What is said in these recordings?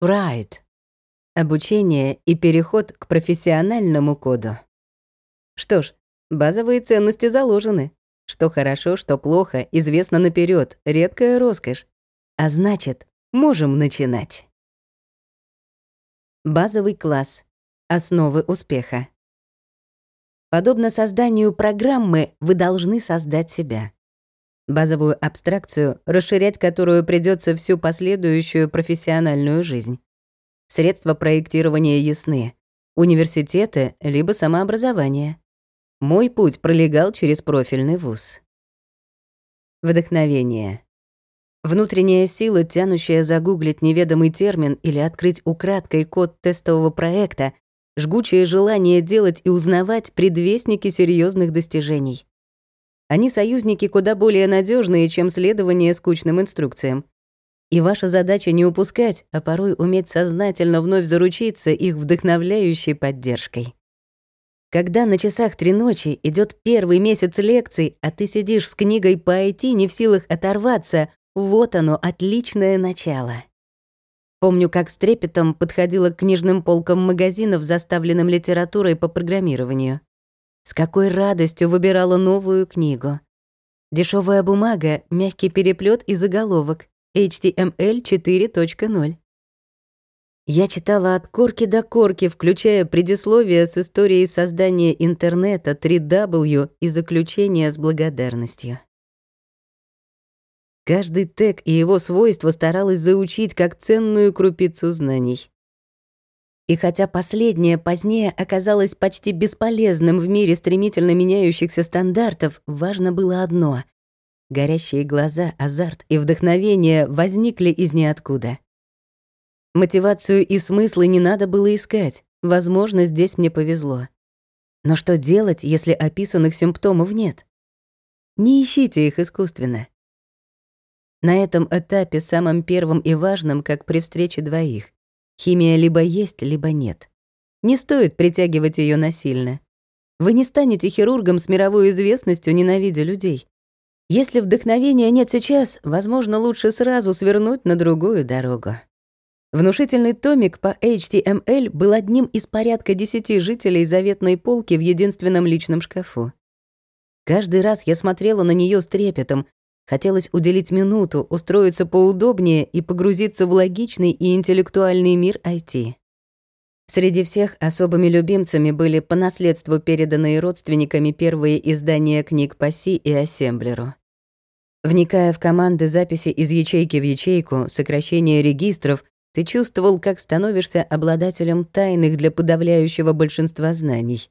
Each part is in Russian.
Write. Обучение и переход к профессиональному коду. Что ж, базовые ценности заложены. Что хорошо, что плохо, известно наперед, редкая роскошь. А значит, можем начинать. Базовый класс. Основы успеха. Подобно созданию программы, вы должны создать себя. Базовую абстракцию, расширять которую придется всю последующую профессиональную жизнь. Средства проектирования ясны. Университеты либо самообразование. Мой путь пролегал через профильный вуз. Вдохновение. Внутренняя сила, тянущая загуглить неведомый термин или открыть украдкой код тестового проекта, жгучее желание делать и узнавать предвестники серьезных достижений. Они союзники куда более надежные, чем следование скучным инструкциям. И ваша задача не упускать, а порой уметь сознательно вновь заручиться их вдохновляющей поддержкой. Когда на часах три ночи идет первый месяц лекций, а ты сидишь с книгой по IT, не в силах оторваться, вот оно, отличное начало. Помню, как с трепетом подходила к книжным полкам магазинов, заставленным литературой по программированию. С какой радостью выбирала новую книгу. Дешевая бумага, мягкий переплет и заголовок. HTML 4.0. Я читала от корки до корки, включая предисловие с историей создания интернета 3W и заключение с благодарностью. Каждый тег и его свойства старалась заучить как ценную крупицу знаний. И хотя последнее позднее оказалось почти бесполезным в мире стремительно меняющихся стандартов, важно было одно — Горящие глаза, азарт и вдохновение возникли из ниоткуда. Мотивацию и смыслы не надо было искать. Возможно, здесь мне повезло. Но что делать, если описанных симптомов нет? Не ищите их искусственно. На этом этапе самым первым и важным, как при встрече двоих. Химия либо есть, либо нет. Не стоит притягивать ее насильно. Вы не станете хирургом с мировой известностью, ненавидя людей. Если вдохновения нет сейчас, возможно, лучше сразу свернуть на другую дорогу. Внушительный томик по HTML был одним из порядка десяти жителей заветной полки в единственном личном шкафу. Каждый раз я смотрела на нее с трепетом. Хотелось уделить минуту, устроиться поудобнее и погрузиться в логичный и интеллектуальный мир IT. Среди всех особыми любимцами были по наследству переданные родственниками первые издания книг по Си и Ассемблеру. Вникая в команды записи из ячейки в ячейку, сокращение регистров, ты чувствовал, как становишься обладателем тайных для подавляющего большинства знаний.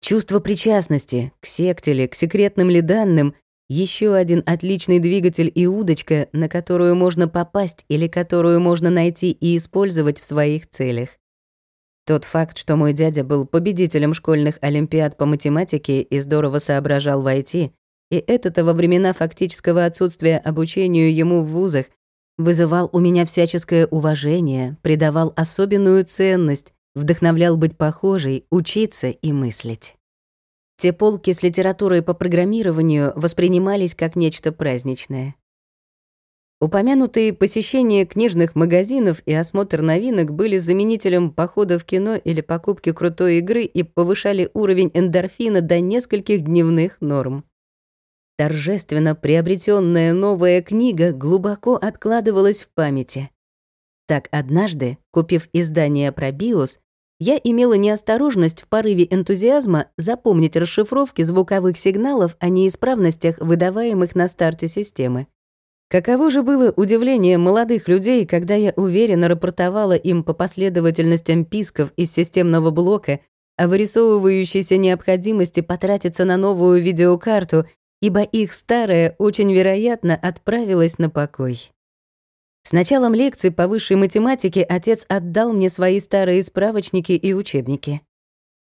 Чувство причастности к секте ли, к секретным ли данным — еще один отличный двигатель и удочка, на которую можно попасть или которую можно найти и использовать в своих целях. Тот факт, что мой дядя был победителем школьных олимпиад по математике и здорово соображал в IT, и это-то во времена фактического отсутствия обучению ему в вузах, вызывал у меня всяческое уважение, придавал особенную ценность, вдохновлял быть похожей, учиться и мыслить. Те полки с литературой по программированию воспринимались как нечто праздничное. Упомянутые посещения книжных магазинов и осмотр новинок были заменителем похода в кино или покупки крутой игры и повышали уровень эндорфина до нескольких дневных норм. Торжественно приобретенная новая книга глубоко откладывалась в памяти. Так однажды, купив издание про биос, я имела неосторожность в порыве энтузиазма запомнить расшифровки звуковых сигналов о неисправностях, выдаваемых на старте системы. Каково же было удивление молодых людей, когда я уверенно рапортовала им по последовательностям писков из системного блока о вырисовывающейся необходимости потратиться на новую видеокарту, ибо их старая очень вероятно отправилась на покой. С началом лекции по высшей математике отец отдал мне свои старые справочники и учебники.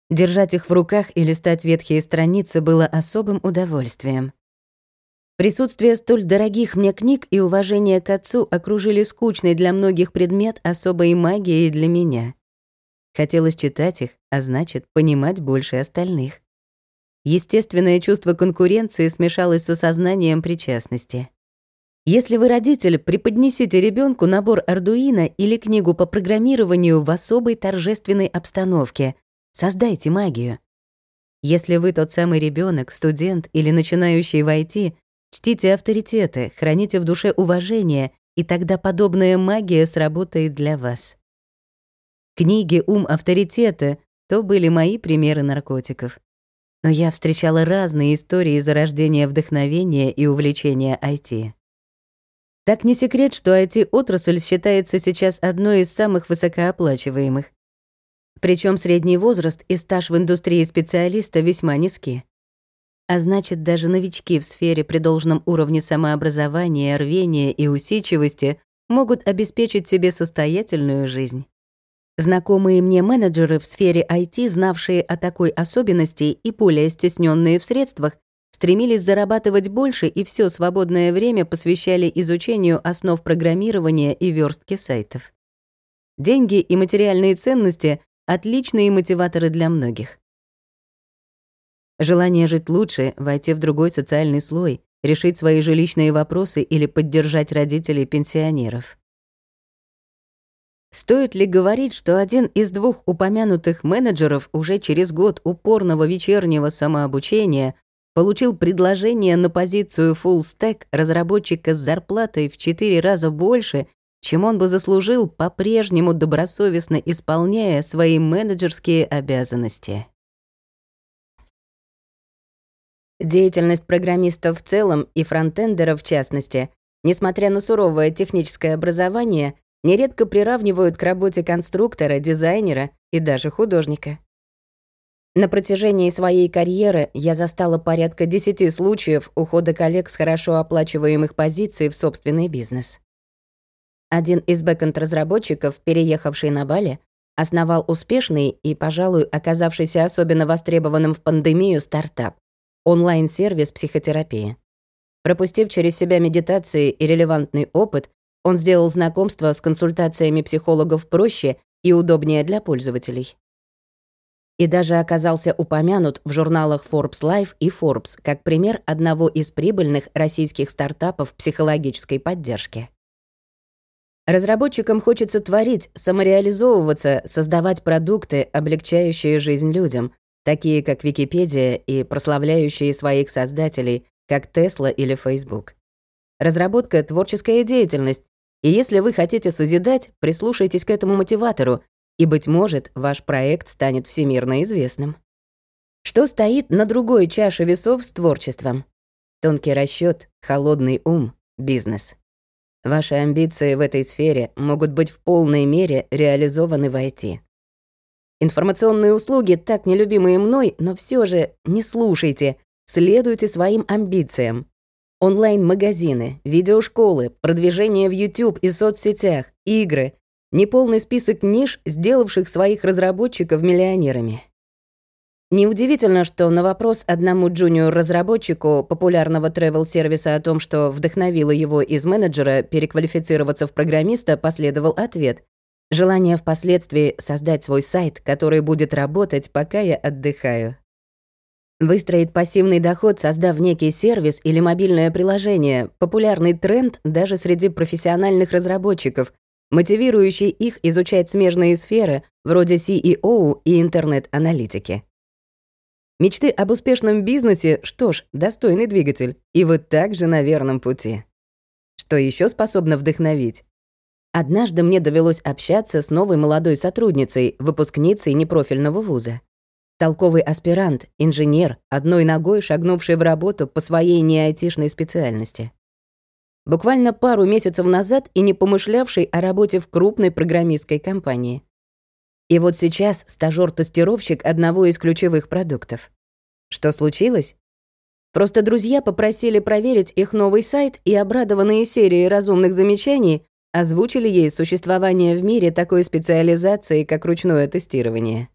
Держать их в руках и листать ветхие страницы было особым удовольствием. Присутствие столь дорогих мне книг и уважение к отцу окружили скучный для многих предмет особой магией для меня. Хотелось читать их, а значит, понимать больше остальных. Естественное чувство конкуренции смешалось с осознанием причастности. Если вы родитель, преподнесите ребенку набор Arduino или книгу по программированию в особой торжественной обстановке. Создайте магию. Если вы тот самый ребенок, студент или начинающий в IT, чтите авторитеты, храните в душе уважение, и тогда подобная магия сработает для вас. Книги «Ум авторитета» — то были мои примеры наркотиков. Но я встречала разные истории зарождения вдохновения и увлечения IT. Так не секрет, что IT-отрасль считается сейчас одной из самых высокооплачиваемых. Причем средний возраст и стаж в индустрии специалиста весьма низки. А значит, даже новички в сфере при должном уровне самообразования, рвения и усидчивости могут обеспечить себе состоятельную жизнь. Знакомые мне менеджеры в сфере IT, знавшие о такой особенности и более стесненные в средствах, стремились зарабатывать больше и все свободное время посвящали изучению основ программирования и верстки сайтов. Деньги и материальные ценности — отличные мотиваторы для многих. Желание жить лучше, войти в другой социальный слой, решить свои жилищные вопросы или поддержать родителей пенсионеров. Стоит ли говорить, что один из двух упомянутых менеджеров уже через год упорного вечернего самообучения получил предложение на позицию full stack разработчика с зарплатой в 4 раза больше, чем он бы заслужил, по-прежнему добросовестно исполняя свои менеджерские обязанности. Деятельность программистов в целом и фронтендеров в частности, несмотря на суровое техническое образование, нередко приравнивают к работе конструктора, дизайнера и даже художника. На протяжении своей карьеры я застала порядка десяти случаев ухода коллег с хорошо оплачиваемых позиций в собственный бизнес. Один из бэкэнд-разработчиков, переехавший на Бали, основал успешный и, пожалуй, оказавшийся особенно востребованным в пандемию стартап — онлайн-сервис психотерапии. Пропустив через себя медитации и релевантный опыт, он сделал знакомство с консультациями психологов проще и удобнее для пользователей и даже оказался упомянут в журналах Forbes Life и Forbes как пример одного из прибыльных российских стартапов психологической поддержки. Разработчикам хочется творить, самореализовываться, создавать продукты, облегчающие жизнь людям, такие как Википедия и прославляющие своих создателей, как Tesla или Facebook. Разработка — творческая деятельность, и если вы хотите созидать, прислушайтесь к этому мотиватору, и, быть может, ваш проект станет всемирно известным. Что стоит на другой чаше весов с творчеством? Тонкий расчет, холодный ум, бизнес. Ваши амбиции в этой сфере могут быть в полной мере реализованы в IT. Информационные услуги, так нелюбимые мной, но все же не слушайте, следуйте своим амбициям. Онлайн-магазины, видеошколы, продвижение в YouTube и соцсетях, игры, Неполный список ниш, сделавших своих разработчиков миллионерами. Неудивительно, что на вопрос одному джуниор-разработчику популярного тревел-сервиса о том, что вдохновило его из менеджера переквалифицироваться в программиста, последовал ответ. Желание впоследствии создать свой сайт, который будет работать, пока я отдыхаю. Выстроить пассивный доход, создав некий сервис или мобильное приложение — популярный тренд даже среди профессиональных разработчиков, мотивирующий их изучать смежные сферы вроде CEO и интернет-аналитики. Мечты об успешном бизнесе, что ж, достойный двигатель, и вы также на верном пути. Что еще способно вдохновить? Однажды мне довелось общаться с новой молодой сотрудницей, выпускницей непрофильного вуза. Толковый аспирант, инженер, одной ногой шагнувший в работу по своей неайтишной специальности буквально пару месяцев назад и не помышлявший о работе в крупной программистской компании. И вот сейчас стажёр-тестировщик одного из ключевых продуктов. Что случилось? Просто друзья попросили проверить их новый сайт и, обрадованные серией разумных замечаний, озвучили ей существование в мире такой специализации, как ручное тестирование.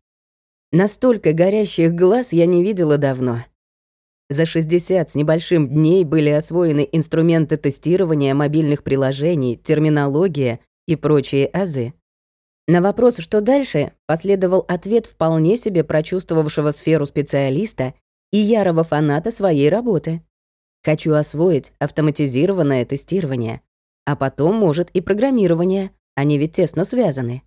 Настолько горящих глаз я не видела давно. За 60 с небольшим дней были освоены инструменты тестирования мобильных приложений, терминология и прочие азы. На вопрос «что дальше?» последовал ответ вполне себе прочувствовавшего сферу специалиста и ярого фаната своей работы. Хочу освоить автоматизированное тестирование. А потом, может, и программирование. Они ведь тесно связаны.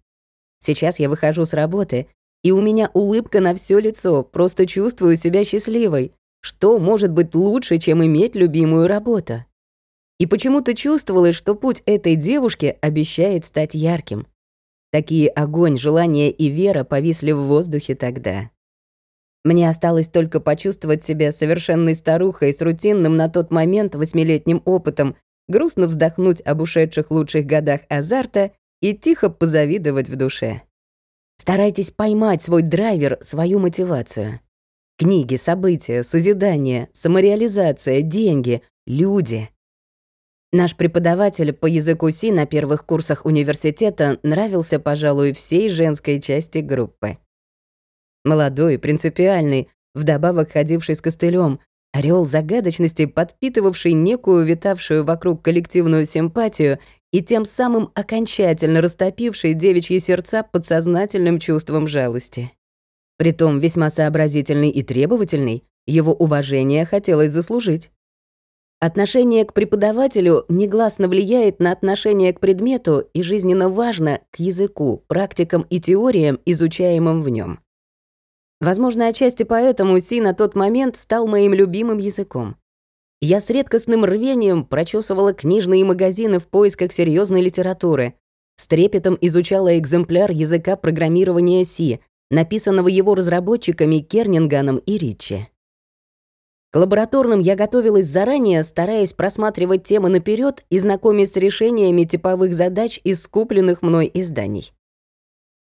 Сейчас я выхожу с работы, и у меня улыбка на все лицо, просто чувствую себя счастливой. Что может быть лучше, чем иметь любимую работу? И почему-то чувствовалось, что путь этой девушки обещает стать ярким. Такие огонь, желание и вера повисли в воздухе тогда. Мне осталось только почувствовать себя совершенной старухой с рутинным на тот момент восьмилетним опытом, грустно вздохнуть об ушедших лучших годах азарта и тихо позавидовать в душе. Старайтесь поймать свой драйвер, свою мотивацию. Книги, события, созидание, самореализация, деньги, люди. Наш преподаватель по языку Си на первых курсах университета нравился, пожалуй, всей женской части группы. Молодой, принципиальный, вдобавок ходивший с костылем, орел загадочности, подпитывавший некую витавшую вокруг коллективную симпатию и тем самым окончательно растопивший девичьи сердца подсознательным чувством жалости. Притом весьма сообразительный и требовательный, его уважение хотелось заслужить. Отношение к преподавателю негласно влияет на отношение к предмету и жизненно важно к языку, практикам и теориям, изучаемым в нем. Возможно, отчасти поэтому Си на тот момент стал моим любимым языком. Я с редкостным рвением прочесывала книжные магазины в поисках серьезной литературы, с трепетом изучала экземпляр языка программирования Си, написанного его разработчиками Кернинганом и Ричи. К лабораторным я готовилась заранее, стараясь просматривать темы наперед и знакомясь с решениями типовых задач из скупленных мной изданий.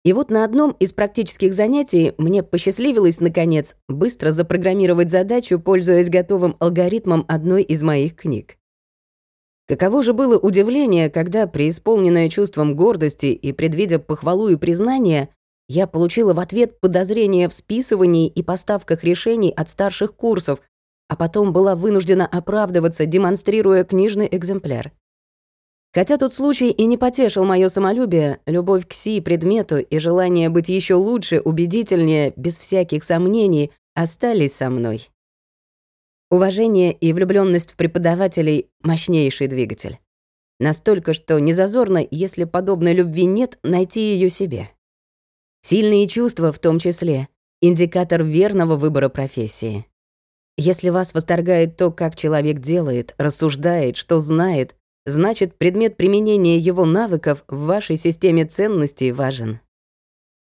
И вот на одном из практических занятий мне посчастливилось, наконец, быстро запрограммировать задачу, пользуясь готовым алгоритмом одной из моих книг. Каково же было удивление, когда, преисполненное чувством гордости и предвидя похвалу и признание, я получила в ответ подозрения в списывании и поставках решений от старших курсов, а потом была вынуждена оправдываться, демонстрируя книжный экземпляр. Хотя тот случай и не потешил мое самолюбие, любовь к Си предмету и желание быть еще лучше, убедительнее, без всяких сомнений, остались со мной. Уважение и влюбленность в преподавателей — мощнейший двигатель. Настолько, что незазорно, если подобной любви нет, найти ее себе. Сильные чувства в том числе — индикатор верного выбора профессии. Если вас восторгает то, как человек делает, рассуждает, что знает, значит, предмет применения его навыков в вашей системе ценностей важен.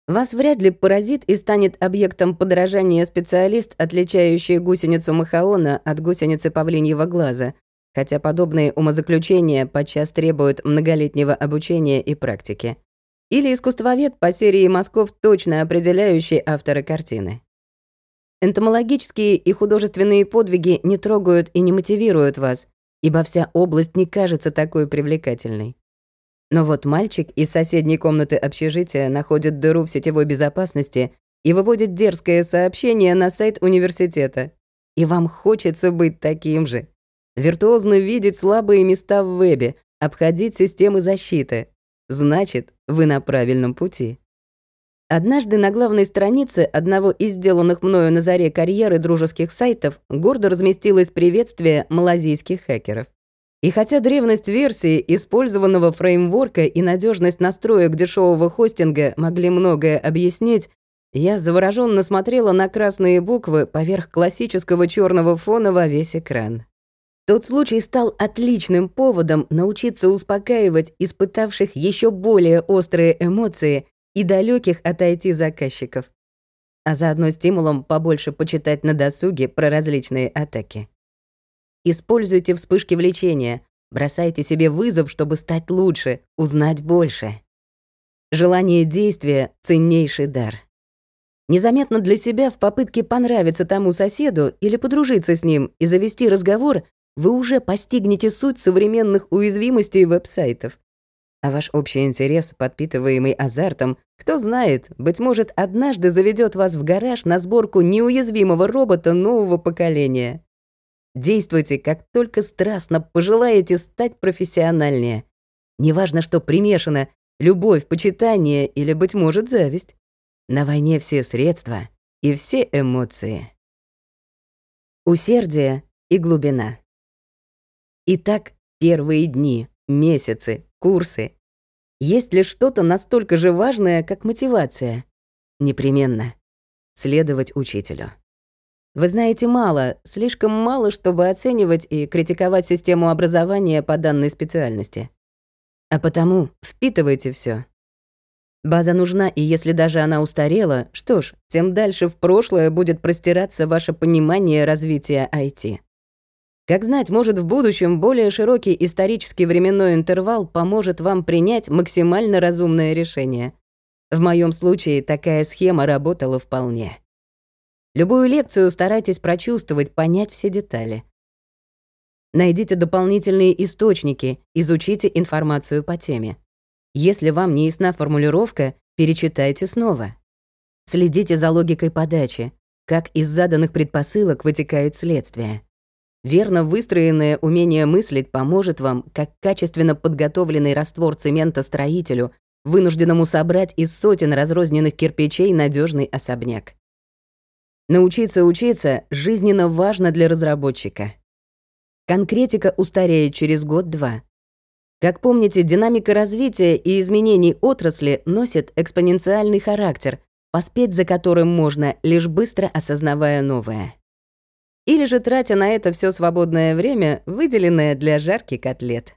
Вас вряд ли поразит и станет объектом подражания специалист, отличающий гусеницу Махаона от гусеницы павлиньего глаза, хотя подобные умозаключения подчас требуют многолетнего обучения и практики. Или искусствовед по серии мазков, точно определяющий автора картины. Энтомологические и художественные подвиги не трогают и не мотивируют вас, ибо вся область не кажется такой привлекательной. Но вот мальчик из соседней комнаты общежития находит дыру в сетевой безопасности и выводит дерзкое сообщение на сайт университета. И вам хочется быть таким же. Виртуозно видеть слабые места в вебе, обходить системы защиты. Значит, вы на правильном пути. Однажды на главной странице одного из сделанных мною на заре карьеры дружеских сайтов гордо разместилось приветствие малазийских хакеров. И хотя древность версии, использованного фреймворка и надежность настроек дешевого хостинга могли многое объяснить, я завороженно смотрела на красные буквы поверх классического черного фона во весь экран. Тот случай стал отличным поводом научиться успокаивать испытавших еще более острые эмоции и далеких от IT-заказчиков, а заодно стимулом побольше почитать на досуге про различные атаки. Используйте вспышки влечения, бросайте себе вызов, чтобы стать лучше, узнать больше. Желание действия — ценнейший дар. Незаметно для себя в попытке понравиться тому соседу или подружиться с ним и завести разговор, вы уже постигнете суть современных уязвимостей веб-сайтов. А ваш общий интерес, подпитываемый азартом, кто знает, быть может, однажды заведет вас в гараж на сборку неуязвимого робота нового поколения. Действуйте, как только страстно пожелаете стать профессиональнее. Неважно, что примешано — любовь, почитание или, быть может, зависть. На войне все средства и все эмоции. Усердие и глубина. Итак, первые дни, месяцы, курсы. Есть ли что-то настолько же важное, как мотивация? Непременно. Следовать учителю. Вы знаете мало, слишком мало, чтобы оценивать и критиковать систему образования по данной специальности. А потому впитывайте все. База нужна, и если даже она устарела, что ж, тем дальше в прошлое будет простираться ваше понимание развития IT. Как знать, может, в будущем более широкий исторический временной интервал поможет вам принять максимально разумное решение. В моем случае такая схема работала вполне. Любую лекцию старайтесь прочувствовать, понять все детали. Найдите дополнительные источники, изучите информацию по теме. Если вам не ясна формулировка, перечитайте снова. Следите за логикой подачи, как из заданных предпосылок вытекает следствие. Верно выстроенное умение мыслить поможет вам, как качественно подготовленный раствор цемента строителю, вынужденному собрать из сотен разрозненных кирпичей надежный особняк. Научиться учиться жизненно важно для разработчика. Конкретика устареет через год-два. Как помните, динамика развития и изменений отрасли носит экспоненциальный характер, поспеть за которым можно, лишь быстро осознавая новое. Или же тратя на это все свободное время, выделенное для жарки котлет.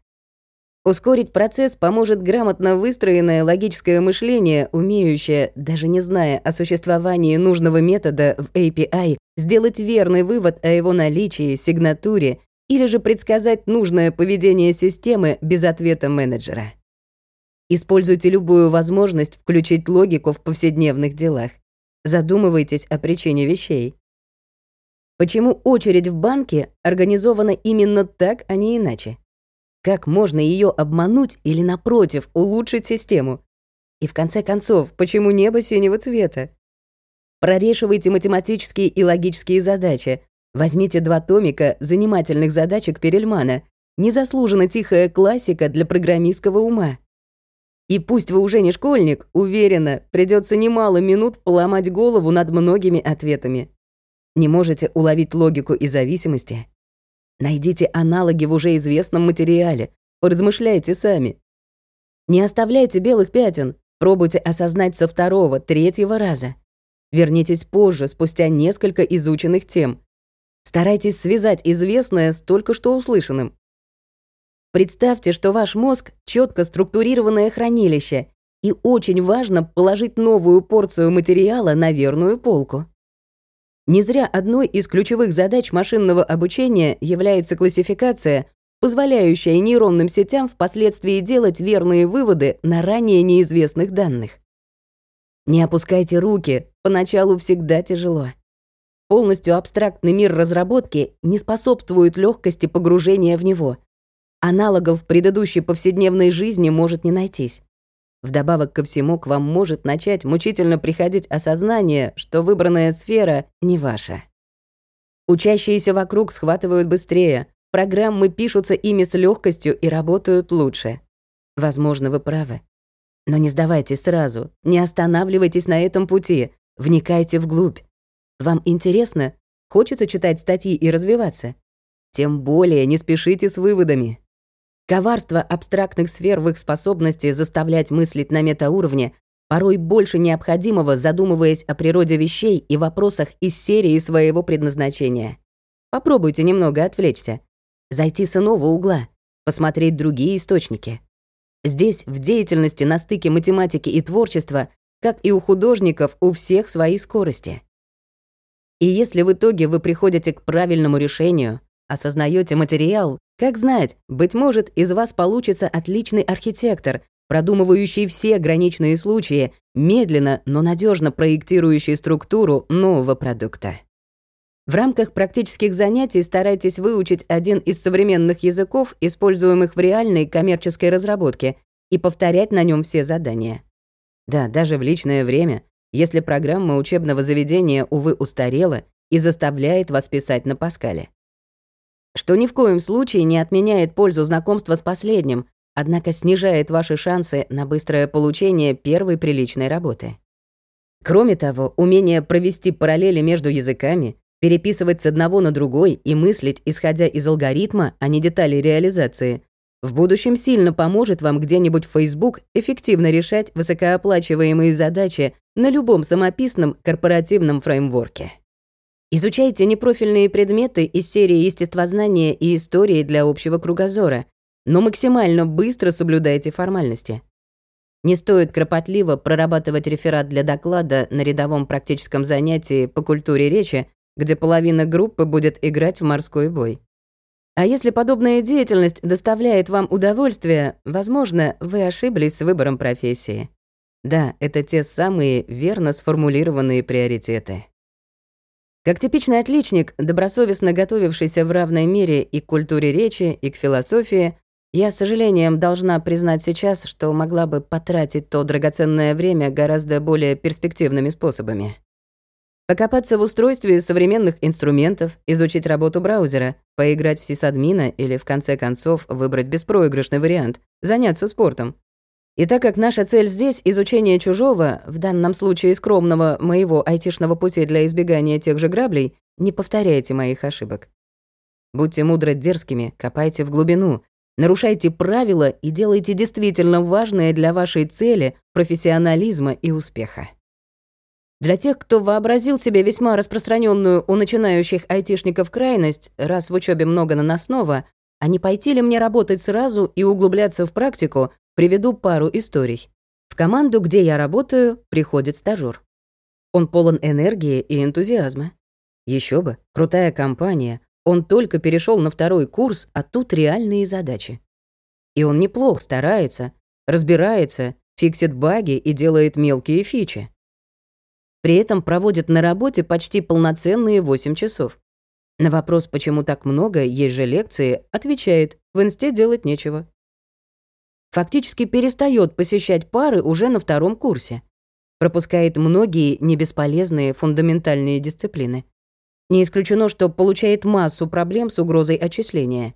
Ускорить процесс поможет грамотно выстроенное логическое мышление, умеющее, даже не зная о существовании нужного метода в API, сделать верный вывод о его наличии, сигнатуре или же предсказать нужное поведение системы без ответа менеджера. Используйте любую возможность включить логику в повседневных делах. Задумывайтесь о причине вещей. Почему очередь в банке организована именно так, а не иначе? Как можно ее обмануть или, напротив, улучшить систему? И в конце концов, почему небо синего цвета? Прорешивайте математические и логические задачи. Возьмите два томика занимательных задачек Перельмана. Незаслуженно тихая классика для программистского ума. И пусть вы уже не школьник, уверена, придется немало минут поломать голову над многими ответами. Не можете уловить логику и зависимости? Найдите аналоги в уже известном материале, поразмышляйте сами. Не оставляйте белых пятен, пробуйте осознать со второго, третьего раза. Вернитесь позже, спустя несколько изученных тем. Старайтесь связать известное с только что услышанным. Представьте, что ваш мозг — четко структурированное хранилище, и очень важно положить новую порцию материала на верную полку. Не зря одной из ключевых задач машинного обучения является классификация, позволяющая нейронным сетям впоследствии делать верные выводы на ранее неизвестных данных. Не опускайте руки, поначалу всегда тяжело. Полностью абстрактный мир разработки не способствует легкости погружения в него. Аналогов в предыдущей повседневной жизни может не найтись. Вдобавок ко всему, к вам может начать мучительно приходить осознание, что выбранная сфера не ваша. Учащиеся вокруг схватывают быстрее, программы пишутся ими с легкостью и работают лучше. Возможно, вы правы. Но не сдавайтесь сразу, не останавливайтесь на этом пути, вникайте вглубь. Вам интересно? Хочется читать статьи и развиваться? Тем более не спешите с выводами. Коварство абстрактных сфер в их способности заставлять мыслить на метауровне порой больше необходимого, задумываясь о природе вещей и вопросах из серии своего предназначения. Попробуйте немного отвлечься, зайти с иного угла, посмотреть другие источники. Здесь, в деятельности на стыке математики и творчества, как и у художников, у всех свои скорости. И если в итоге вы приходите к правильному решению, осознаете материал, как знать, быть может, из вас получится отличный архитектор, продумывающий все граничные случаи, медленно, но надежно проектирующий структуру нового продукта. В рамках практических занятий старайтесь выучить один из современных языков, используемых в реальной коммерческой разработке, и повторять на нем все задания. Да, даже в личное время, если программа учебного заведения, увы, устарела и заставляет вас писать на Паскале что ни в коем случае не отменяет пользу знакомства с последним, однако снижает ваши шансы на быстрое получение первой приличной работы. Кроме того, умение провести параллели между языками, Переписывать с одного на другой и мыслить, исходя из алгоритма, а не деталей реализации, в будущем сильно поможет вам где-нибудь в Facebook эффективно решать высокооплачиваемые задачи на любом самописном корпоративном фреймворке. Изучайте непрофильные предметы из серии естествознания и истории для общего кругозора, но максимально быстро соблюдайте формальности. Не стоит кропотливо прорабатывать реферат для доклада на рядовом практическом занятии по культуре речи, где половина группы будет играть в морской бой. А если подобная деятельность доставляет вам удовольствие, возможно, вы ошиблись с выбором профессии. Да, это те самые верно сформулированные приоритеты. Как типичный отличник, добросовестно готовившийся в равной мере и к культуре речи, и к философии, я с сожалением должна признать сейчас, что могла бы потратить то драгоценное время гораздо более перспективными способами. Покопаться в устройстве современных инструментов, изучить работу браузера, поиграть в сисадмина или, в конце концов, выбрать беспроигрышный вариант, заняться спортом. И так как наша цель здесь — изучение чужого, в данном случае скромного моего айтишного пути для избегания тех же граблей, не повторяйте моих ошибок. Будьте мудро дерзкими, копайте в глубину, нарушайте правила и делайте действительно важное для вашей цели, профессионализма и успеха. Для тех, кто вообразил себе весьма распространенную у начинающих айтишников крайность, раз в учебе много наносного, а не пойти ли мне работать сразу и углубляться в практику, приведу пару историй. В команду, где я работаю, приходит стажёр. Он полон энергии и энтузиазма. Еще бы, крутая компания. Он только перешел на второй курс, а тут реальные задачи. И он неплохо старается, разбирается, фиксит баги и делает мелкие фичи. При этом проводит на работе почти полноценные 8 часов. На вопрос, почему так много, есть же лекции, отвечает, в инсте делать нечего. Фактически перестает посещать пары уже на втором курсе. Пропускает многие небесполезные фундаментальные дисциплины. Не исключено, что получает массу проблем с угрозой отчисления.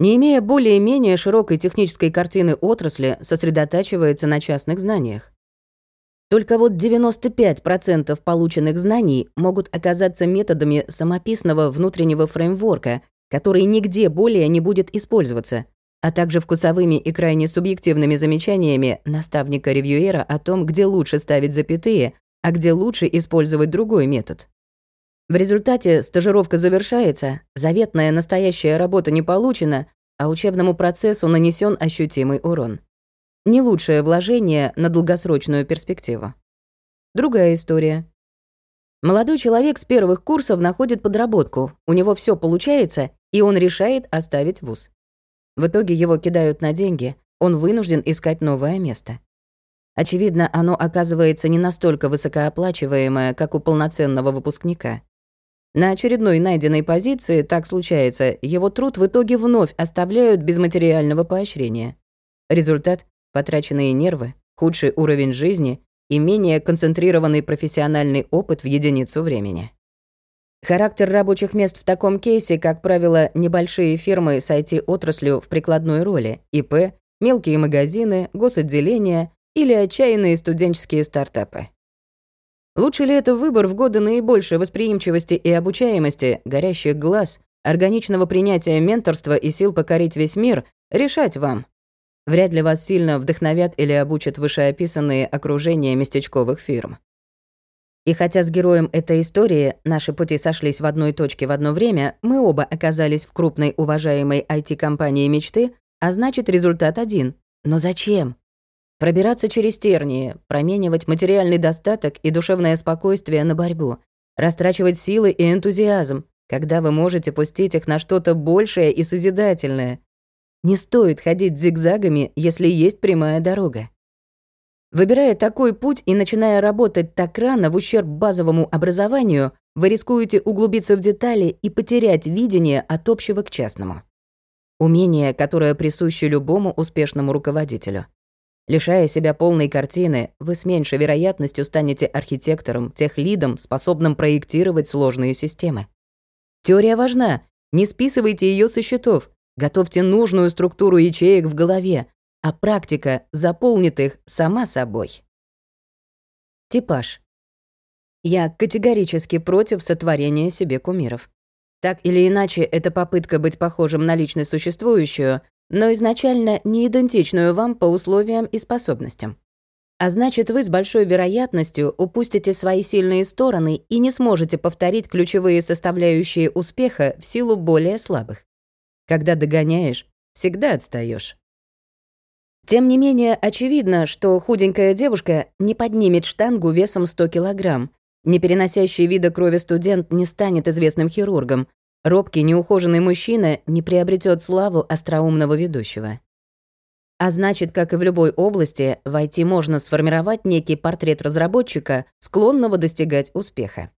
Не имея более-менее широкой технической картины отрасли, сосредотачивается на частных знаниях. Только вот 95% полученных знаний могут оказаться методами самописного внутреннего фреймворка, который нигде более не будет использоваться, а также вкусовыми и крайне субъективными замечаниями наставника-ревьюера о том, где лучше ставить запятые, а где лучше использовать другой метод. В результате стажировка завершается, заветная настоящая работа не получена, а учебному процессу нанесен ощутимый урон. Не лучшее вложение на долгосрочную перспективу. Другая история. Молодой человек с первых курсов находит подработку, у него все получается, и он решает оставить вуз. В итоге его кидают на деньги, он вынужден искать новое место. Очевидно, оно оказывается не настолько высокооплачиваемое, как у полноценного выпускника. На очередной найденной позиции, так случается, его труд в итоге вновь оставляют без материального поощрения. Результат потраченные нервы, худший уровень жизни и менее концентрированный профессиональный опыт в единицу времени. Характер рабочих мест в таком кейсе, как правило, небольшие фирмы с IT-отраслью в прикладной роли, ИП, мелкие магазины, госотделения или отчаянные студенческие стартапы. Лучше ли это выбор в годы наибольшей восприимчивости и обучаемости, горящих глаз, органичного принятия менторства и сил покорить весь мир, решать вам. Вряд ли вас сильно вдохновят или обучат вышеописанные окружения местечковых фирм. И хотя с героем этой истории наши пути сошлись в одной точке в одно время, мы оба оказались в крупной уважаемой IT-компании мечты, а значит, результат один. Но зачем? Пробираться через тернии, променивать материальный достаток и душевное спокойствие на борьбу, растрачивать силы и энтузиазм, когда вы можете пустить их на что-то большее и созидательное, не стоит ходить зигзагами, если есть прямая дорога. Выбирая такой путь и начиная работать так рано в ущерб базовому образованию, вы рискуете углубиться в детали и потерять видение от общего к частному. Умение, которое присуще любому успешному руководителю. Лишая себя полной картины, вы с меньшей вероятностью станете архитектором, техлидом, способным проектировать сложные системы. Теория важна, не списывайте ее со счетов, Готовьте нужную структуру ячеек в голове, а практика заполнит их сама собой. Типаж. Я категорически против сотворения себе кумиров. Так или иначе, это попытка быть похожим на личность существующую, но изначально не идентичную вам по условиям и способностям. А значит, вы с большой вероятностью упустите свои сильные стороны и не сможете повторить ключевые составляющие успеха в силу более слабых. Когда догоняешь, всегда отстаешь. Тем не менее, очевидно, что худенькая девушка не поднимет штангу весом 100 килограмм, не переносящий вида крови студент не станет известным хирургом, робкий, неухоженный мужчина не приобретет славу остроумного ведущего. А значит, как и в любой области, в IT можно сформировать некий портрет разработчика, склонного достигать успеха.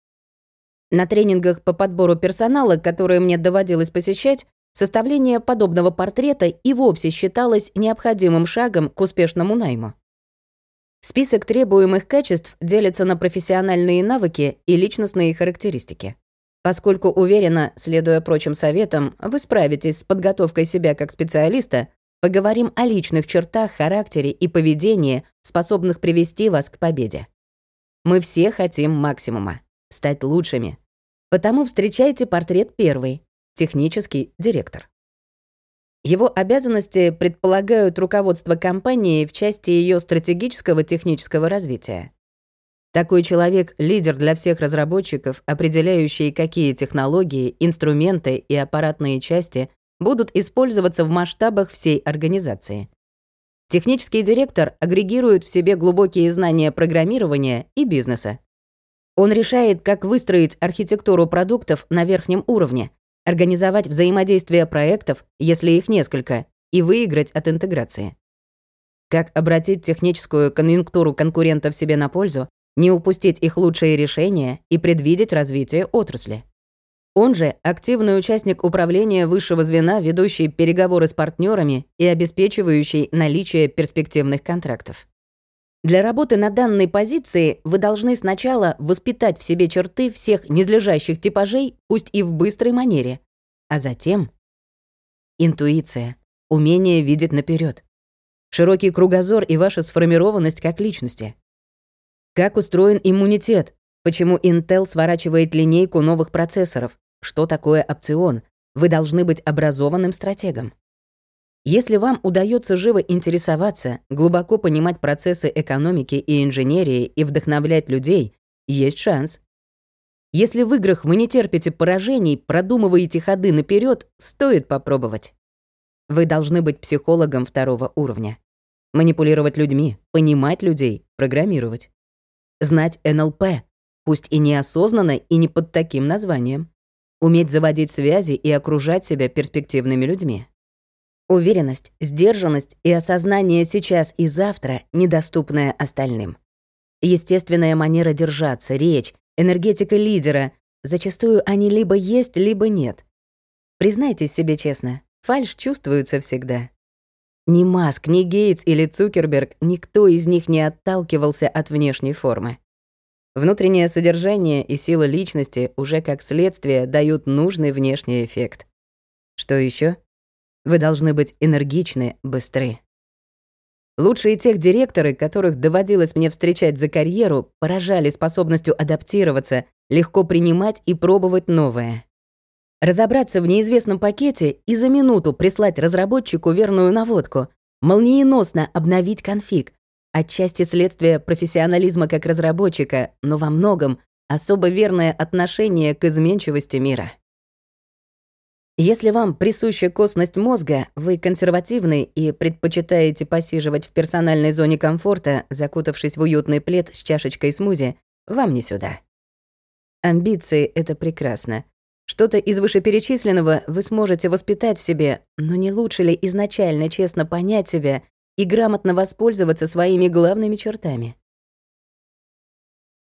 На тренингах по подбору персонала, которые мне доводилось посещать, составление подобного портрета и вовсе считалось необходимым шагом к успешному найму. Список требуемых качеств делится на профессиональные навыки и личностные характеристики. Поскольку уверена, следуя прочим советам, вы справитесь с подготовкой себя как специалиста, Поговорим о личных чертах, характере и поведении, способных привести вас к победе. Мы все хотим максимума, стать лучшими. Потому встречайте портрет первый, технический директор. Его обязанности предполагают руководство компании в части ее стратегического технического развития. Такой человек — лидер для всех разработчиков, определяющий, какие технологии, инструменты и аппаратные части будут использоваться в масштабах всей организации. Технический директор агрегирует в себе глубокие знания программирования и бизнеса. Он решает, как выстроить архитектуру продуктов на верхнем уровне, организовать взаимодействие проектов, если их несколько, и выиграть от интеграции. Как обратить техническую конъюнктуру конкурентов себе на пользу, не упустить их лучшие решения и предвидеть развитие отрасли. Он же активный участник управления высшего звена, ведущий переговоры с партнерами и обеспечивающий наличие перспективных контрактов. Для работы на данной позиции вы должны сначала воспитать в себе черты всех незлежащих типажей, пусть и в быстрой манере, а затем интуиция, умение видеть наперед, широкий кругозор и ваша сформированность как личности. Как устроен иммунитет, почему Intel сворачивает линейку новых процессоров, что такое опцион. Вы должны быть образованным стратегом. Если вам удается живо интересоваться, глубоко понимать процессы экономики и инженерии и вдохновлять людей, есть шанс. Если в играх вы не терпите поражений, продумываете ходы наперед, стоит попробовать. Вы должны быть психологом второго уровня. Манипулировать людьми, понимать людей, программировать. Знать НЛП, пусть и неосознанно, и не под таким названием уметь заводить связи и окружать себя перспективными людьми. Уверенность, сдержанность и осознание сейчас и завтра, недоступное остальным. Естественная манера держаться, речь, энергетика лидера, зачастую они либо есть, либо нет. Признайтесь себе честно, фальш чувствуется всегда. Ни Маск, ни Гейтс или Цукерберг, никто из них не отталкивался от внешней формы. Внутреннее содержание и сила личности уже как следствие дают нужный внешний эффект. Что еще? Вы должны быть энергичны, быстры. Лучшие тех директоры, которых доводилось мне встречать за карьеру, поражали способностью адаптироваться, легко принимать и пробовать новое. Разобраться в неизвестном пакете и за минуту прислать разработчику верную наводку, молниеносно обновить конфиг, Отчасти следствие профессионализма как разработчика, но во многом особо верное отношение к изменчивости мира. Если вам присуща косность мозга, вы консервативны и предпочитаете посиживать в персональной зоне комфорта, закутавшись в уютный плед с чашечкой смузи, вам не сюда. Амбиции — это прекрасно. Что-то из вышеперечисленного вы сможете воспитать в себе, но не лучше ли изначально честно понять себя и грамотно воспользоваться своими главными чертами.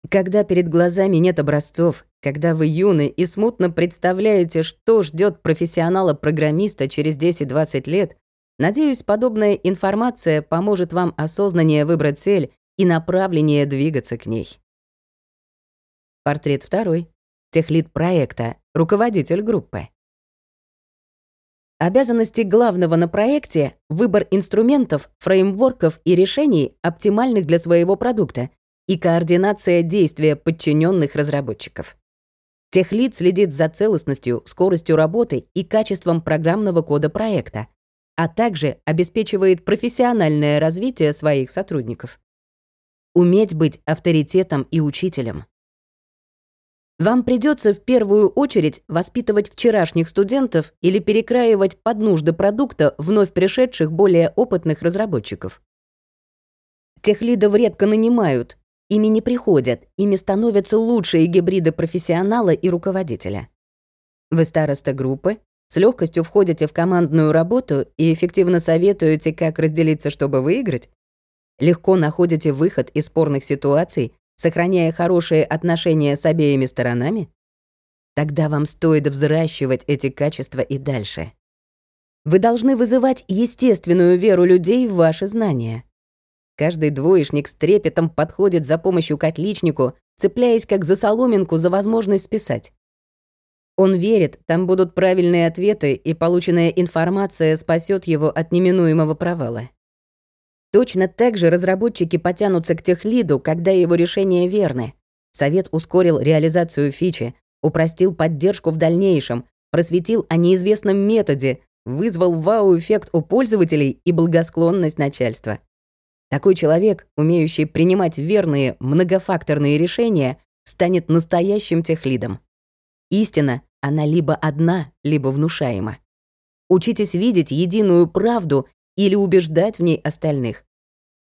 Когда перед глазами нет образцов, когда вы юны и смутно представляете, что ждет профессионала-программиста через 10-20 лет, надеюсь, подобная информация поможет вам осознаннее выбрать цель и направление двигаться к ней. Портрет второй. Техлит проекта, руководитель группы. Обязанности главного на проекте — выбор инструментов, фреймворков и решений, оптимальных для своего продукта, и координация действия подчиненных разработчиков. Техлид следит за целостностью, скоростью работы и качеством программного кода проекта, а также обеспечивает профессиональное развитие своих сотрудников. Уметь быть авторитетом и учителем. Вам придется в первую очередь воспитывать вчерашних студентов или перекраивать под нужды продукта вновь пришедших более опытных разработчиков. Техлидов редко нанимают, ими не приходят, ими становятся лучшие гибриды профессионала и руководителя. Вы староста группы, с легкостью входите в командную работу и эффективно советуете, как разделиться, чтобы выиграть, легко находите выход из спорных ситуаций, сохраняя хорошие отношения с обеими сторонами, тогда вам стоит взращивать эти качества и дальше. Вы должны вызывать естественную веру людей в ваши знания. Каждый двоечник с трепетом подходит за помощью к отличнику, цепляясь как за соломинку за возможность списать. Он верит, там будут правильные ответы, и полученная информация спасет его от неминуемого провала. Точно так же разработчики потянутся к техлиду, когда его решения верны. Совет ускорил реализацию фичи, упростил поддержку в дальнейшем, просветил о неизвестном методе, вызвал вау-эффект у пользователей и благосклонность начальства. Такой человек, умеющий принимать верные многофакторные решения, станет настоящим техлидом. Истина, она либо одна, либо внушаема. Учитесь видеть единую правду или убеждать в ней остальных.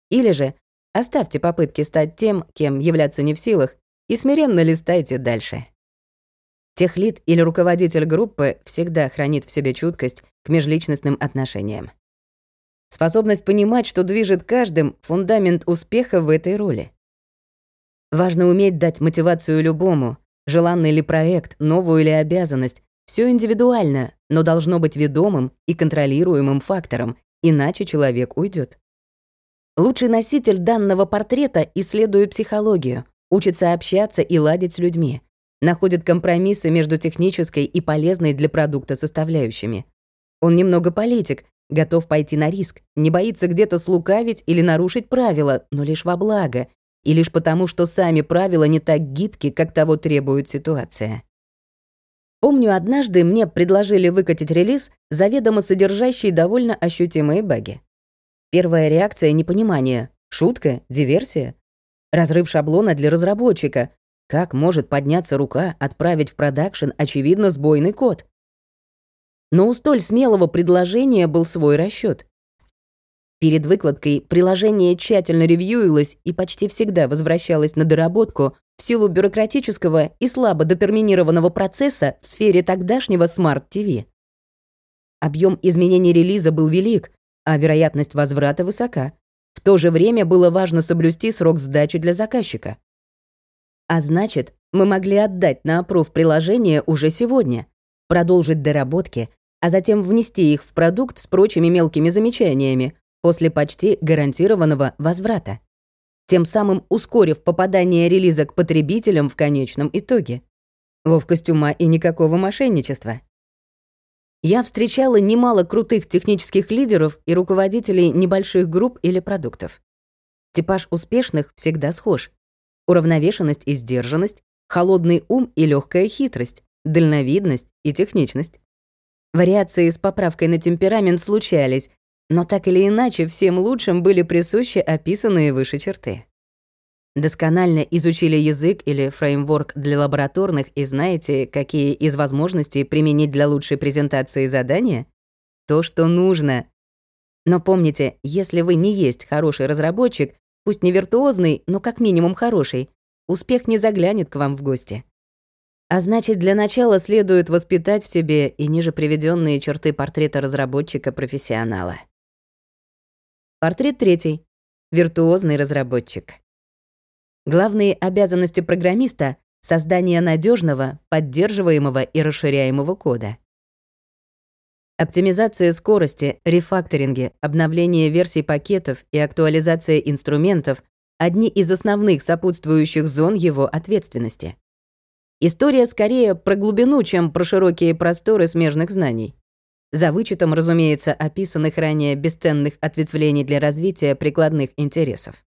Или же оставьте попытки стать тем, кем являться не в силах, и смиренно листайте дальше. Техлид или руководитель группы всегда хранит в себе чуткость к межличностным отношениям. Способность понимать, что движет каждым — фундамент успеха в этой роли. Важно уметь дать мотивацию любому, желанный ли проект, новую или обязанность. Все индивидуально, но должно быть ведомым и контролируемым фактором, иначе человек уйдет. Лучший носитель данного портрета исследует психологию, учится общаться и ладить с людьми, находит компромиссы между технической и полезной для продукта составляющими. Он немного политик, готов пойти на риск, не боится где-то слукавить или нарушить правила, но лишь во благо, и лишь потому, что сами правила не так гибки, как того требует ситуация. Помню, однажды мне предложили выкатить релиз, заведомо содержащий довольно ощутимые баги. Первая реакция — непонимание. Шутка? Диверсия? Разрыв шаблона для разработчика. Как может подняться рука, отправить в продакшн очевидно сбойный код? Но у столь смелого предложения был свой расчет. Перед выкладкой приложение тщательно ревьюилось и почти всегда возвращалось на доработку в силу бюрократического и слабо детерминированного процесса в сфере тогдашнего Smart TV. Объем изменений релиза был велик, а вероятность возврата высока. В то же время было важно соблюсти срок сдачи для заказчика. А значит, мы могли отдать на опров приложение уже сегодня, продолжить доработки, а затем внести их в продукт с прочими мелкими замечаниями после почти гарантированного возврата, тем самым ускорив попадание релиза к потребителям в конечном итоге. Ловкость ума и никакого мошенничества. Я встречала немало крутых технических лидеров и руководителей небольших групп или продуктов. Типаж успешных всегда схож. Уравновешенность и сдержанность, холодный ум и легкая хитрость, дальновидность и техничность. Вариации с поправкой на темперамент случались, но так или иначе всем лучшим были присущи описанные выше черты. Досконально изучили язык или фреймворк для лабораторных и знаете, какие из возможностей применить для лучшей презентации задания? То, что нужно. Но помните, если вы не есть хороший разработчик, пусть не виртуозный, но как минимум хороший, успех не заглянет к вам в гости. А значит, для начала следует воспитать в себе и ниже приведенные черты портрета разработчика-профессионала. Портрет третий. Виртуозный разработчик. Главные обязанности программиста — создание надежного, поддерживаемого и расширяемого кода. Оптимизация скорости, рефакторинги, обновление версий пакетов и актуализация инструментов — одни из основных сопутствующих зон его ответственности. История скорее про глубину, чем про широкие просторы смежных знаний. За вычетом, разумеется, описанных ранее бесценных ответвлений для развития прикладных интересов.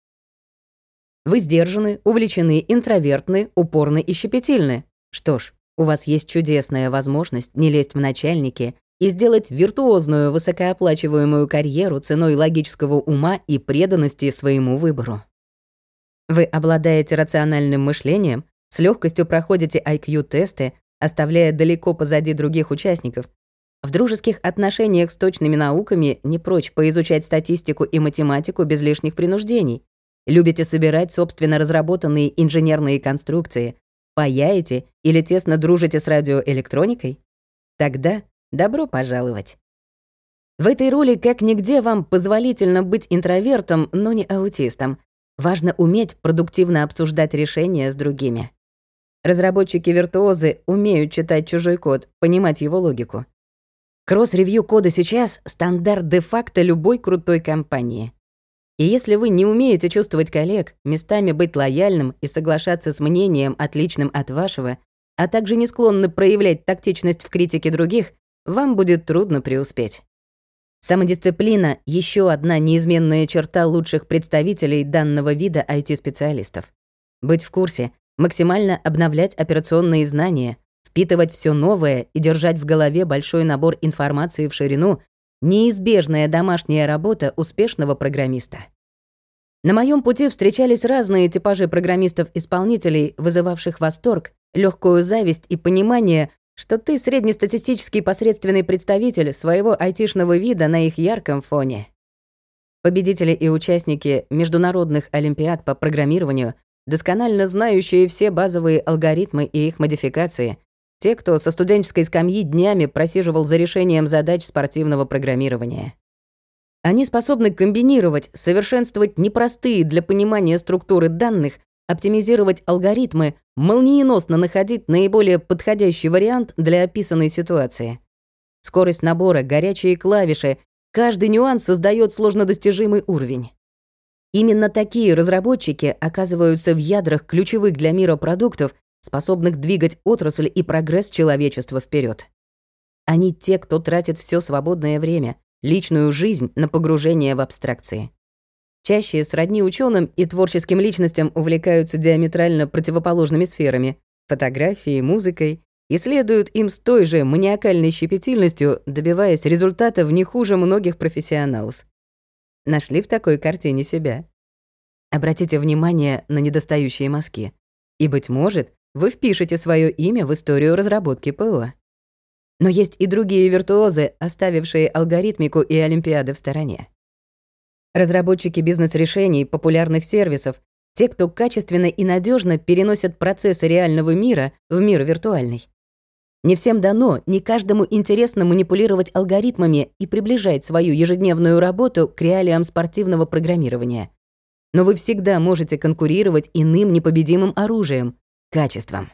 Вы сдержаны, увлечены, интровертны, упорны и щепетильны. Что ж, у вас есть чудесная возможность не лезть в начальники и сделать виртуозную высокооплачиваемую карьеру ценой логического ума и преданности своему выбору. Вы обладаете рациональным мышлением, с легкостью проходите IQ-тесты, оставляя далеко позади других участников. В дружеских отношениях с точными науками не прочь поизучать статистику и математику без лишних принуждений. Любите собирать собственно разработанные инженерные конструкции, паяете или тесно дружите с радиоэлектроникой? Тогда добро пожаловать. В этой роли как нигде вам позволительно быть интровертом, но не аутистом. Важно уметь продуктивно обсуждать решения с другими. Разработчики-виртуозы умеют читать чужой код, понимать его логику. Кросс-ревью кода сейчас — стандарт де-факто любой крутой компании. И если вы не умеете чувствовать коллег, местами быть лояльным и соглашаться с мнением, отличным от вашего, а также не склонны проявлять тактичность в критике других, вам будет трудно преуспеть. Самодисциплина — еще одна неизменная черта лучших представителей данного вида IT-специалистов. Быть в курсе, максимально обновлять операционные знания, впитывать все новое и держать в голове большой набор информации в ширину неизбежная домашняя работа успешного программиста. На моем пути встречались разные типажи программистов-исполнителей, вызывавших восторг, легкую зависть и понимание, что ты среднестатистический посредственный представитель своего айтишного вида на их ярком фоне. Победители и участники международных олимпиад по программированию, досконально знающие все базовые алгоритмы и их модификации, те, кто со студенческой скамьи днями просиживал за решением задач спортивного программирования. Они способны комбинировать, совершенствовать непростые для понимания структуры данных, оптимизировать алгоритмы, молниеносно находить наиболее подходящий вариант для описанной ситуации. Скорость набора, горячие клавиши, каждый нюанс создает сложнодостижимый уровень. Именно такие разработчики оказываются в ядрах ключевых для мира продуктов способных двигать отрасль и прогресс человечества вперед. Они те, кто тратит все свободное время, личную жизнь на погружение в абстракции. Чаще сродни ученым и творческим личностям увлекаются диаметрально противоположными сферами — фотографией, музыкой, и следуют им с той же маниакальной щепетильностью, добиваясь результата в не хуже многих профессионалов. Нашли в такой картине себя. Обратите внимание на недостающие мазки. И, быть может, вы впишете свое имя в историю разработки ПО. Но есть и другие виртуозы, оставившие алгоритмику и олимпиады в стороне. Разработчики бизнес-решений, популярных сервисов, те, кто качественно и надежно переносят процессы реального мира в мир виртуальный. Не всем дано, не каждому интересно манипулировать алгоритмами и приближать свою ежедневную работу к реалиям спортивного программирования. Но вы всегда можете конкурировать иным непобедимым оружием качеством.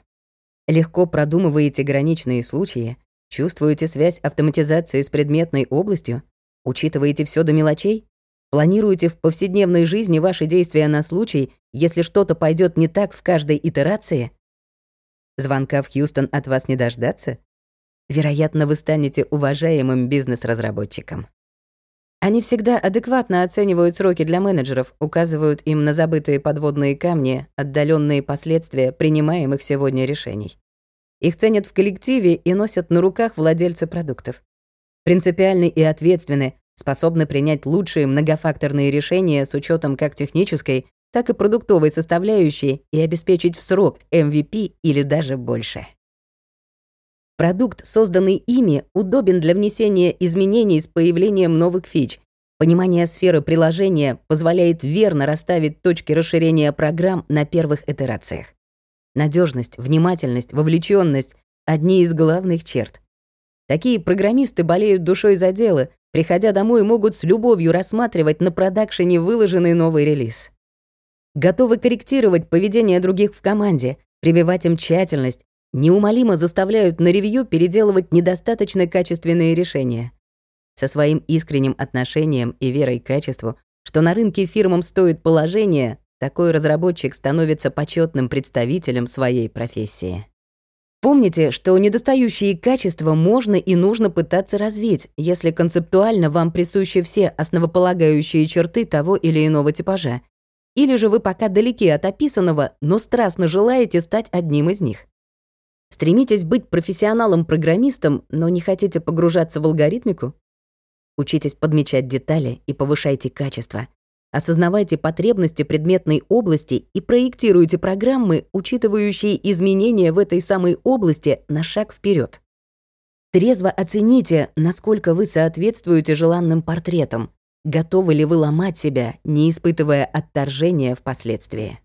Легко продумываете граничные случаи, чувствуете связь автоматизации с предметной областью, учитываете все до мелочей, планируете в повседневной жизни ваши действия на случай, если что-то пойдет не так в каждой итерации. Звонка в Хьюстон от вас не дождаться? Вероятно, вы станете уважаемым бизнес-разработчиком. Они всегда адекватно оценивают сроки для менеджеров, указывают им на забытые подводные камни, отдаленные последствия принимаемых сегодня решений. Их ценят в коллективе и носят на руках владельцы продуктов. Принципиальны и ответственны, способны принять лучшие многофакторные решения с учетом как технической, так и продуктовой составляющей и обеспечить в срок MVP или даже больше. Продукт, созданный ими, удобен для внесения изменений с появлением новых фич. Понимание сферы приложения позволяет верно расставить точки расширения программ на первых итерациях. Надежность, внимательность, вовлеченность — одни из главных черт. Такие программисты болеют душой за дело, приходя домой, могут с любовью рассматривать на продакшене выложенный новый релиз. Готовы корректировать поведение других в команде, прививать им тщательность, неумолимо заставляют на ревью переделывать недостаточно качественные решения. Со своим искренним отношением и верой к качеству, что на рынке фирмам стоит положение, такой разработчик становится почетным представителем своей профессии. Помните, что недостающие качества можно и нужно пытаться развить, если концептуально вам присущи все основополагающие черты того или иного типажа, Или же вы пока далеки от описанного, но страстно желаете стать одним из них. Стремитесь быть профессионалом-программистом, но не хотите погружаться в алгоритмику? Учитесь подмечать детали и повышайте качество. Осознавайте потребности предметной области и проектируйте программы, учитывающие изменения в этой самой области на шаг вперед. Трезво оцените, насколько вы соответствуете желанным портретам, готовы ли вы ломать себя, не испытывая отторжения впоследствии.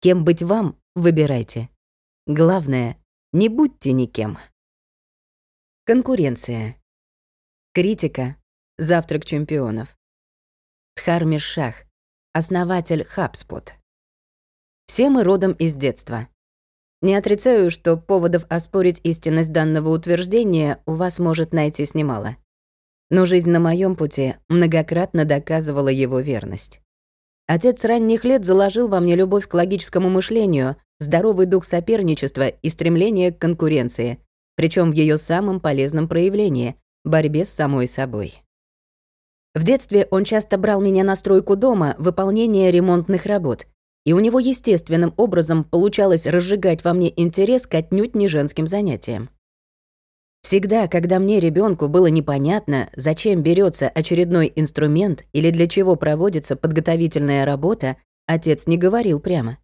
Кем быть вам, выбирайте. Главное, не будьте никем. Конкуренция. Критика. Завтрак чемпионов. Тхармиш Шах, основатель HubSpot. Все мы родом из детства. Не отрицаю, что поводов оспорить истинность данного утверждения у вас может найтись немало. Но жизнь на моем пути многократно доказывала его верность. Отец ранних лет заложил во мне любовь к логическому мышлению, здоровый дух соперничества и стремление к конкуренции, причем в ее самом полезном проявлении — борьбе с самой собой. В детстве он часто брал меня на стройку дома, выполнение ремонтных работ, и у него естественным образом получалось разжигать во мне интерес к отнюдь не женским занятиям. Всегда, когда мне ребенку было непонятно, зачем берется очередной инструмент или для чего проводится подготовительная работа, отец не говорил прямо.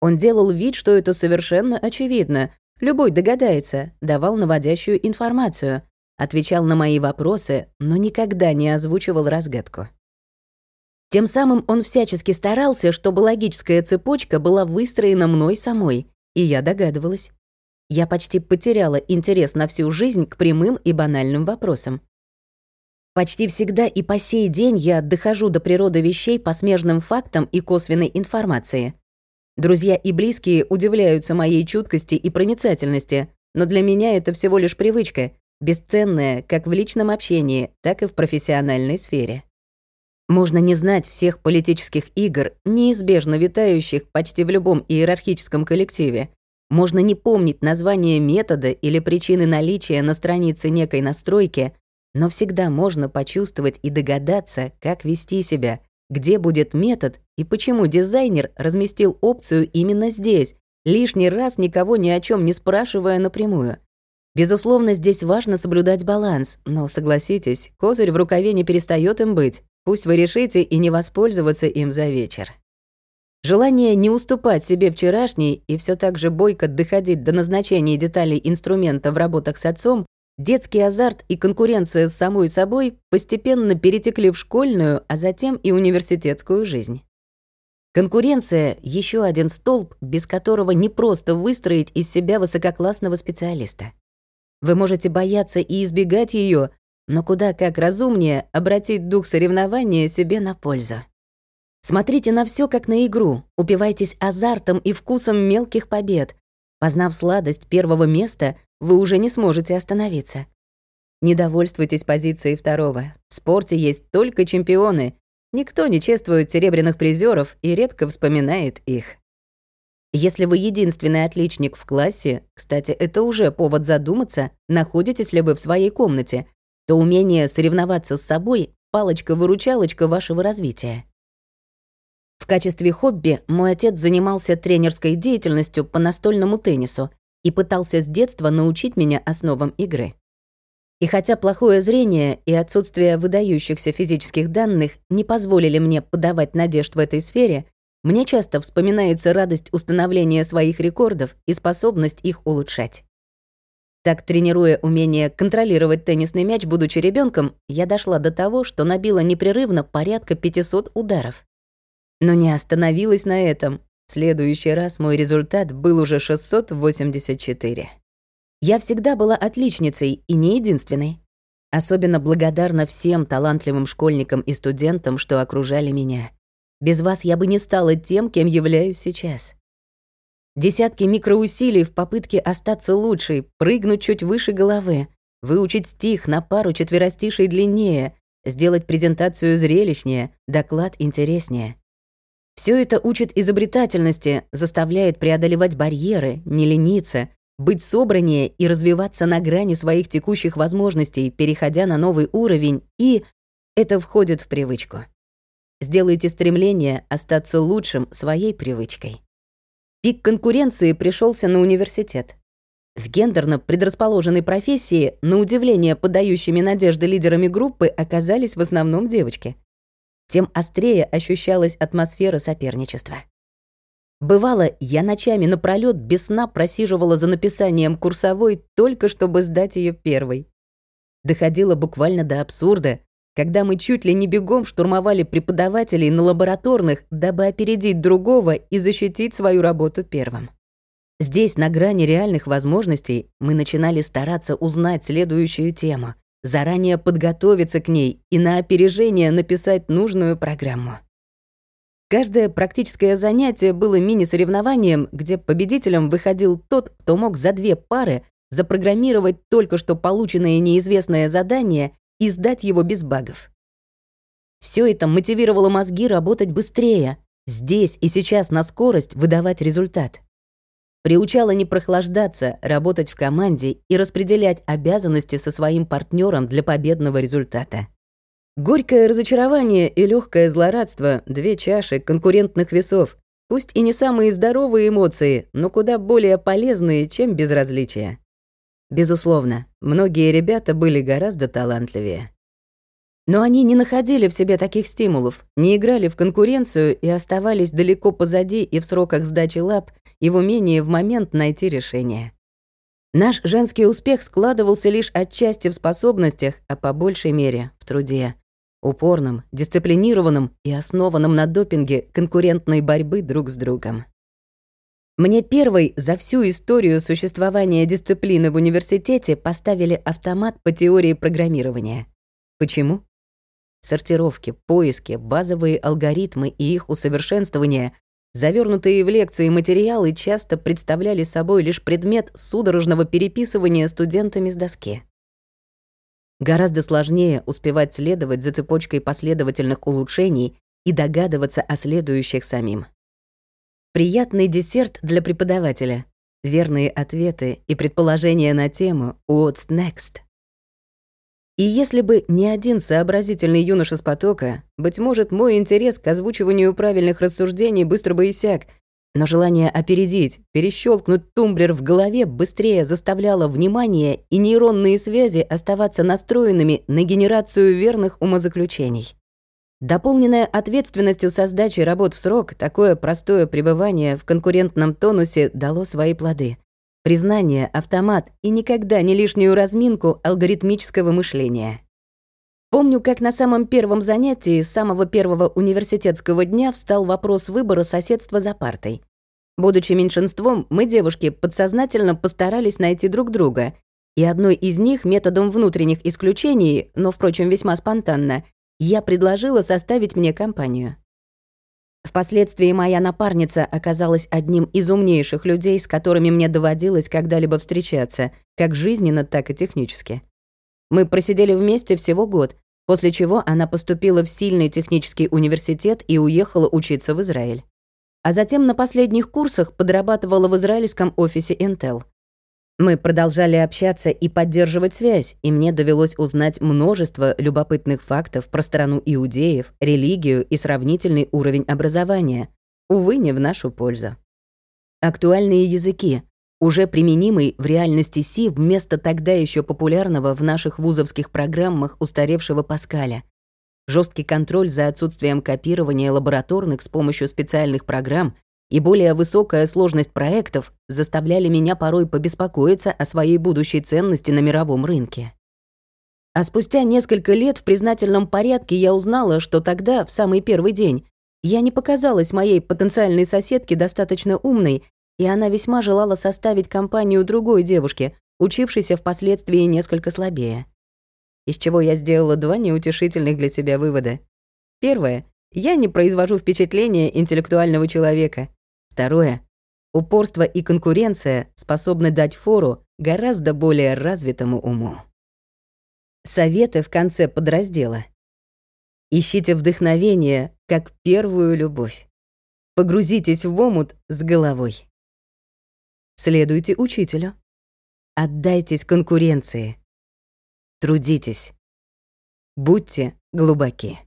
Он делал вид, что это совершенно очевидно. Любой догадается, давал наводящую информацию, отвечал на мои вопросы, но никогда не озвучивал разгадку. Тем самым он всячески старался, чтобы логическая цепочка была выстроена мной самой, и я догадывалась. Я почти потеряла интерес на всю жизнь к прямым и банальным вопросам. Почти всегда и по сей день я дохожу до природы вещей по смежным фактам и косвенной информации. Друзья и близкие удивляются моей чуткости и проницательности, но для меня это всего лишь привычка, бесценная как в личном общении, так и в профессиональной сфере. Можно не знать всех политических игр, неизбежно витающих почти в любом иерархическом коллективе. Можно не помнить название метода или причины наличия на странице некой настройки, но всегда можно почувствовать и догадаться, как вести себя, где будет метод и почему дизайнер разместил опцию именно здесь, лишний раз никого ни о чем не спрашивая напрямую. Безусловно, здесь важно соблюдать баланс, но согласитесь, козырь в рукаве не перестает им быть. Пусть вы решите и не воспользоваться им за вечер. Желание не уступать себе вчерашней и все так же бойко доходить до назначения деталей инструмента в работах с отцом Детский азарт и конкуренция с самой собой постепенно перетекли в школьную, а затем и университетскую жизнь. Конкуренция — еще один столб, без которого не просто выстроить из себя высококлассного специалиста. Вы можете бояться и избегать ее, но куда как разумнее обратить дух соревнования себе на пользу. Смотрите на все как на игру, упивайтесь азартом и вкусом мелких побед. Познав сладость первого места, вы уже не сможете остановиться. Не довольствуйтесь позицией второго. В спорте есть только чемпионы. Никто не чествует серебряных призеров и редко вспоминает их. Если вы единственный отличник в классе, кстати, это уже повод задуматься, находитесь ли вы в своей комнате, то умение соревноваться с собой — палочка-выручалочка вашего развития. В качестве хобби мой отец занимался тренерской деятельностью по настольному теннису и пытался с детства научить меня основам игры. И хотя плохое зрение и отсутствие выдающихся физических данных не позволили мне подавать надежд в этой сфере, мне часто вспоминается радость установления своих рекордов и способность их улучшать. Так, тренируя умение контролировать теннисный мяч, будучи ребенком, я дошла до того, что набила непрерывно порядка 500 ударов. Но не остановилась на этом, в следующий раз мой результат был уже 684. Я всегда была отличницей и не единственной. Особенно благодарна всем талантливым школьникам и студентам, что окружали меня. Без вас я бы не стала тем, кем являюсь сейчас. Десятки микроусилий в попытке остаться лучшей, прыгнуть чуть выше головы, выучить стих на пару четверостишей длиннее, сделать презентацию зрелищнее, доклад интереснее. Все это учит изобретательности, заставляет преодолевать барьеры, не лениться, быть собраннее и развиваться на грани своих текущих возможностей, переходя на новый уровень, и это входит в привычку. Сделайте стремление остаться лучшим своей привычкой. Пик конкуренции пришелся на университет. В гендерно предрасположенной профессии, на удивление подающими надежды лидерами группы, оказались в основном девочки. Тем острее ощущалась атмосфера соперничества. Бывало, я ночами напролёт без сна просиживала за написанием курсовой только чтобы сдать ее первой. Доходило буквально до абсурда, когда мы чуть ли не бегом штурмовали преподавателей на лабораторных, дабы опередить другого и защитить свою работу первым. Здесь, на грани реальных возможностей, мы начинали стараться узнать следующую тему, заранее подготовиться к ней и на опережение написать нужную программу. Каждое практическое занятие было мини-соревнованием, где победителем выходил тот, кто мог за две пары запрограммировать только что полученное неизвестное задание и сдать его без багов. Все это мотивировало мозги работать быстрее, здесь и сейчас на скорость выдавать результат. Приучало не прохлаждаться, работать в команде и распределять обязанности со своим партнером для победного результата. Горькое разочарование и легкое злорадство — две чаши конкурентных весов, пусть и не самые здоровые эмоции, но куда более полезные, чем безразличие. Безусловно, многие ребята были гораздо талантливее. Но они не находили в себе таких стимулов, не играли в конкуренцию и оставались далеко позади и в сроках сдачи лап, и в умении в момент найти решение. Наш женский успех складывался лишь отчасти в способностях, а по большей мере — в труде упорном, дисциплинированном и основанном на допинге конкурентной борьбы друг с другом. Мне первой за всю историю существования дисциплины в университете поставили автомат по теории программирования. Почему? Сортировки, поиски, базовые алгоритмы и их усовершенствование, завернутые в лекции материалы часто представляли собой лишь предмет судорожного переписывания студентами с доски. Гораздо сложнее успевать следовать за цепочкой последовательных улучшений и догадываться о следующих самим. Приятный десерт для преподавателя, верные ответы и предположения на тему «What's next?». И если бы не один сообразительный юноша с потока, быть может, мой интерес к озвучиванию правильных рассуждений быстро бы иссяк, но желание опередить, перещелкнуть тумблер в голове быстрее заставляло внимание и нейронные связи оставаться настроенными на генерацию верных умозаключений. Дополненная ответственностью со сдачей работ в срок, такое простое пребывание в конкурентном тонусе дало свои плоды. Признание, автомат и никогда не лишнюю разминку алгоритмического мышления. Помню, как на самом первом занятии самого первого университетского дня встал вопрос выбора соседства за партой. Будучи меньшинством, мы, девушки, подсознательно постарались найти друг друга, и одной из них методом внутренних исключений, но, впрочем, весьма спонтанно, я предложила составить мне компанию. Впоследствии моя напарница оказалась одним из умнейших людей, с которыми мне доводилось когда-либо встречаться, как жизненно, так и технически. Мы просидели вместе всего год, после чего она поступила в сильный технический университет и уехала учиться в Израиль. А затем на последних курсах подрабатывала в израильском офисе Intel. Мы продолжали общаться и поддерживать связь, и мне довелось узнать множество любопытных фактов про страну иудеев, религию и сравнительный уровень образования. Увы, не в нашу пользу. Актуальные языки, уже применимый в реальности Си вместо тогда еще популярного в наших вузовских программах устаревшего Паскаля. Жесткий контроль за отсутствием копирования лабораторных с помощью специальных программ и более высокая сложность проектов заставляли меня порой побеспокоиться о своей будущей ценности на мировом рынке. А спустя несколько лет в признательном порядке я узнала, что тогда, в самый первый день, я не показалась моей потенциальной соседке достаточно умной и она весьма желала составить компанию другой девушке, учившейся впоследствии несколько слабее. Из чего я сделала два неутешительных для себя вывода. Первое. Я не произвожу впечатления интеллектуального человека. Второе. Упорство и конкуренция способны дать фору гораздо более развитому уму. Советы в конце подраздела. Ищите вдохновение, как первую любовь. Погрузитесь в омут с головой. Следуйте учителю. Отдайтесь конкуренции. Трудитесь. Будьте глубоки.